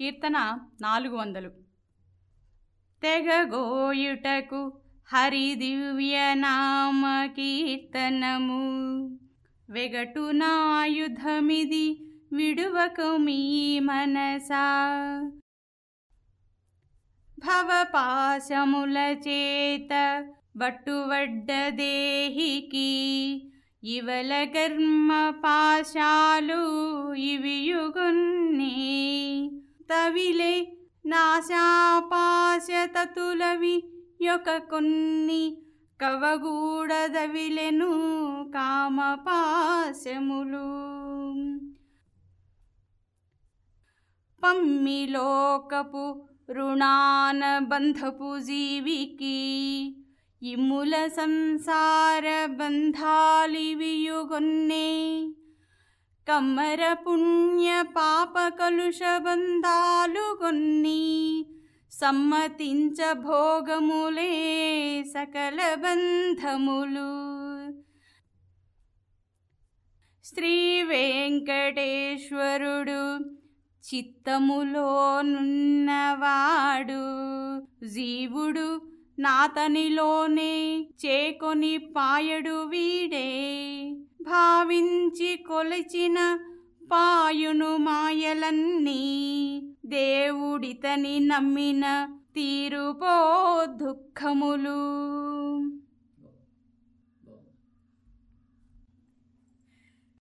కీర్తన నాలుగు వందలు. తెగగోయుటకు హరిదివ్యనామ కీర్తనము. వెగటునాయుధమిది విడువకు మీ మనసా. భవపాశముల చేత బట్టువడ్డ దేహికి ఇవల కర్మ పాశాలు ఇవియుగున్ని. తవిలే నాశాపాశతతులవి యొక్క కొన్ని కవగూడదవిలెను కామపాశములు పమ్మిలోకపు రుణాన బంధపు జీవికి ఇముల సంసార బంధాలివియుగొన్నే అమర పుణ్య పాప కలుష బంధాలు కొన్ని సమ్మతించ భోగములే సకల బంధములు. శ్రీ వెంకటేశ్వరుడు చిత్తములో నున్నవాడు. జీవుడు నాతనిలోనే చేకొని పాయడు వీడే. భావించి కొలిచిన పాయును మాయలన్నీ దేవుడితని నమ్మిన తీరుపో దుఃఖములు.